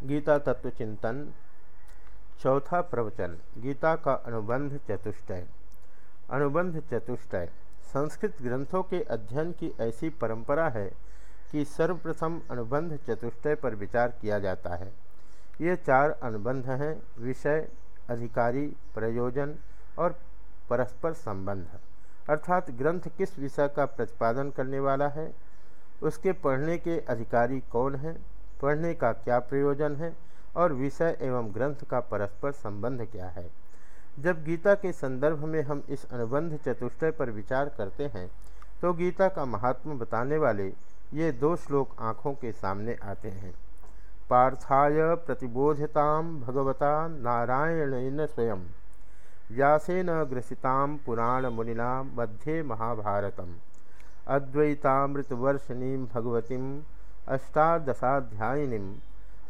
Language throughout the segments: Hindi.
गीता तत्व चिंतन, चौथा प्रवचन, गीता का अनुबंध चतुष्टय अनुबंध चतुष्टय संस्कृत ग्रंथों के अध्ययन की ऐसी परंपरा है कि सर्वप्रथम अनुबंध चतुष्टय पर विचार किया जाता है। ये चार अनुबंध हैं, विषय, अधिकारी, प्रयोजन और परस्पर संबंध। अर्थात ग्रंथ किस विषय का प्रतिपादन करने वाला है, उसके पढ़ने के अधिकारी कौन हैं पढ़ने का क्या प्रयोजन है और विषय एवं ग्रंथ का परस्पर संबंध क्या है? जब गीता के संदर्भ में हम इस अनुबंध चतुष्टय पर विचार करते हैं तो गीता का महात्मा बताने वाले ये दो श्लोक आँखों के सामने आते हैं। पार्थाय प्रतिबोधताम भगवता नारायण स्वयं, व्यासेन ग्रसिताम पुराण मुनिना मध्ये महाभारतम, अद्वैतामृतवर्षिणी भगवतीम अष्टादशाध्यायिनीम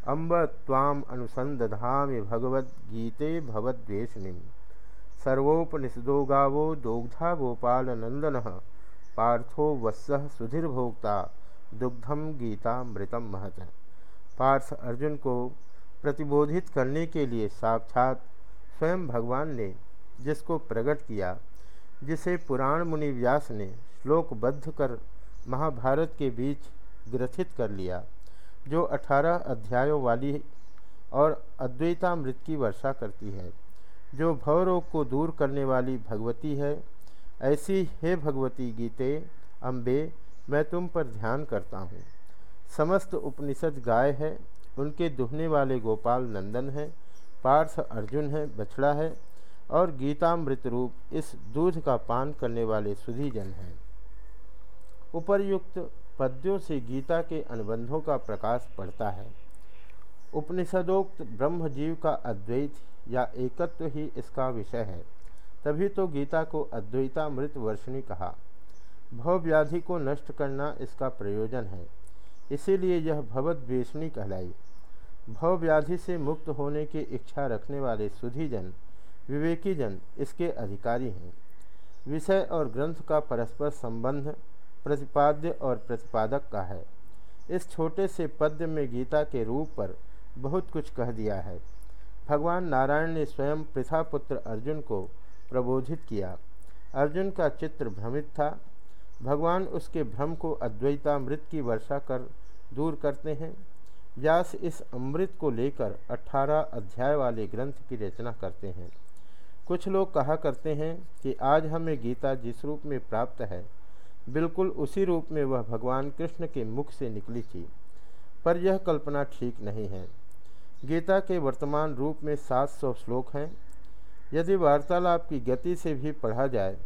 अम्ब ताम अनुसंदधामि भगवद्गीते भवद्वेषिणी। सर्वोपनिषदो गावो दोग्धा गोपाल नंदन पार्थो वत्स सुधीर्भोक्ता दुग्धम गीता मृतम महत। पार्थ अर्जुन को प्रतिबोधित करने के लिए साक्षात स्वयं भगवान ने जिसको प्रकट किया, जिसे पुराण मुनि व्यास ने श्लोकबद्ध कर महाभारत के बीच ग्रथित कर लिया, जो अठारह अध्यायों वाली और अद्वैतामृत की वर्षा करती है, जो भवरोग को दूर करने वाली भगवती है। ऐसी हे भगवती गीते, अम्बे, मैं तुम पर ध्यान करता हूँ। समस्त उपनिषद गाय है, उनके दुहने वाले गोपाल नंदन है, पार्थ अर्जुन है, बछड़ा है, और गीतामृत रूप इस दूध का पान करने वाले सुधीजन हैं। उपर्युक्त पद्यों से गीता के अनुबंधों का प्रकाश पड़ता है। उपनिषदोक्त ब्रह्म जीव का अद्वैत या एकत्व ही इसका विषय है। तभी तो गीता को अद्वैतामृत वर्षणी कहा। भव व्याधि को नष्ट करना इसका प्रयोजन है। इसीलिए यह भवद्वेषणी कहलाई। भव व्याधि से मुक्त होने की इच्छा रखने वाले सुधीजन, विवेकीजन इसके अधिकारी हैं। विषय और ग्रंथ का परस्पर संबंध प्रतिपाद्य और प्रतिपादक का है। इस छोटे से पद्य में गीता के रूप पर बहुत कुछ कह दिया है। भगवान नारायण ने स्वयं पृथापुत्र अर्जुन को प्रबोधित किया। अर्जुन का चित्र भ्रमित था। भगवान उसके भ्रम को अद्वैता अद्वैतामृत की वर्षा कर दूर करते हैं। व्यास इस अमृत को लेकर 18 अध्याय वाले ग्रंथ की रचना करते हैं। कुछ लोग कहा करते हैं कि आज हमें गीता जिस रूप में प्राप्त है बिल्कुल उसी रूप में वह भगवान कृष्ण के मुख से निकली थी, पर यह कल्पना ठीक नहीं है। गीता के वर्तमान रूप में 700 श्लोक हैं। यदि वार्तालाप की गति से भी पढ़ा जाए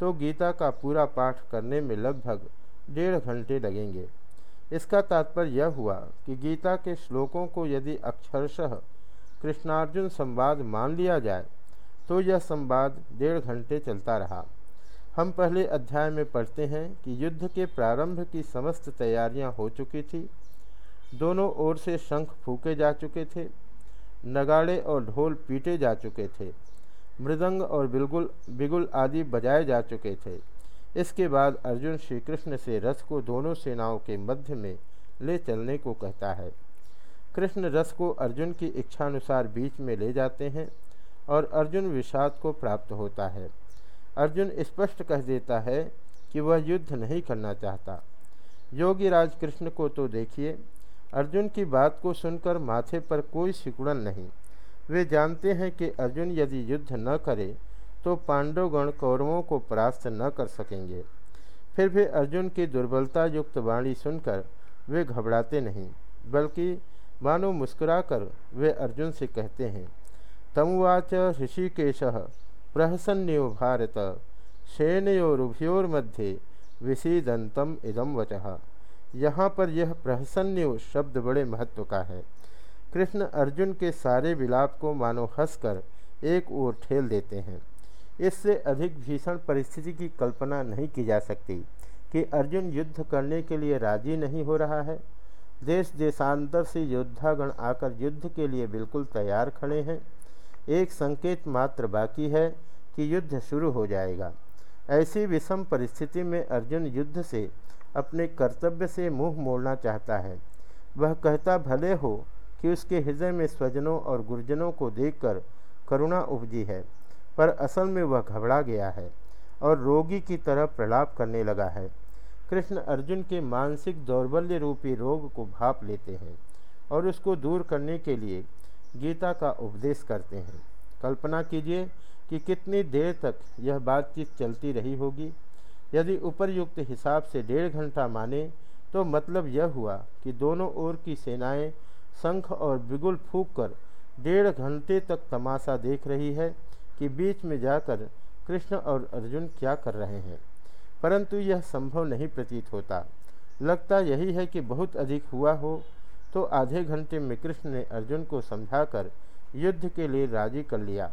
तो गीता का पूरा पाठ करने में लगभग डेढ़ घंटे लगेंगे। इसका तात्पर्य यह हुआ कि गीता के श्लोकों को यदि अक्षरशः कृष्णार्जुन संवाद मान लिया जाए तो यह संवाद डेढ़ घंटे चलता रहा। हम पहले अध्याय में पढ़ते हैं कि युद्ध के प्रारंभ की समस्त तैयारियाँ हो चुकी थी। दोनों ओर से शंख फूके जा चुके थे, नगाड़े और ढोल पीटे जा चुके थे, मृदंग और बिल्कुल बिगुल आदि बजाए जा चुके थे। इसके बाद अर्जुन श्री कृष्ण से रथ को दोनों सेनाओं के मध्य में ले चलने को कहता है। कृष्ण रथ को अर्जुन की इच्छानुसार बीच में ले जाते हैं और अर्जुन विषाद को प्राप्त होता है। अर्जुन स्पष्ट कह देता है कि वह युद्ध नहीं करना चाहता। योगी राज कृष्ण को तो देखिए, अर्जुन की बात को सुनकर माथे पर कोई सिकुड़न नहीं। वे जानते हैं कि अर्जुन यदि युद्ध न करे तो पांडवगण कौरवों को परास्त न कर सकेंगे। फिर भी अर्जुन की दुर्बलता युक्त वाणी सुनकर वे घबराते नहीं, बल्कि मानो मुस्कुराकर वे अर्जुन से कहते हैं, तमुवाच ऋषिकेश प्रहसन्यो भारत सेनयोरुभयोर्मध्ये विषीदंतम इदम वचः। यहाँ पर यह प्रहसन्यो शब्द बड़े महत्व का है। कृष्ण अर्जुन के सारे विलाप को मानो हंसकर एक ओर ठेल देते हैं। इससे अधिक भीषण परिस्थिति की कल्पना नहीं की जा सकती कि अर्जुन युद्ध करने के लिए राज़ी नहीं हो रहा है। देश देशांतर से योद्धागण आकर युद्ध के लिए बिल्कुल तैयार खड़े हैं। एक संकेत मात्र बाकी है कि युद्ध शुरू हो जाएगा। ऐसी विषम परिस्थिति में अर्जुन युद्ध से, अपने कर्तव्य से मुँह मोड़ना चाहता है। वह कहता, भले हो कि उसके हृदय में स्वजनों और गुरुजनों को देखकर करुणा उपजी है, पर असल में वह घबरा गया है और रोगी की तरह प्रलाप करने लगा है। कृष्ण अर्जुन के मानसिक दौर्बल्य रूपी रोग को भाप लेते हैं और उसको दूर करने के लिए गीता का उपदेश करते हैं। कल्पना कीजिए कि कितनी देर तक यह बातचीत चलती रही होगी। यदि उपरयुक्त हिसाब से डेढ़ घंटा माने तो मतलब यह हुआ कि दोनों ओर की सेनाएँ शंख और बिगुल फूक कर डेढ़ घंटे तक तमाशा देख रही है कि बीच में जाकर कृष्ण और अर्जुन क्या कर रहे हैं। परंतु यह संभव नहीं प्रतीत होता। लगता यही है कि बहुत अधिक हुआ हो तो आधे घंटे में कृष्ण ने अर्जुन को समझाकर युद्ध के लिए राज़ी कर लिया।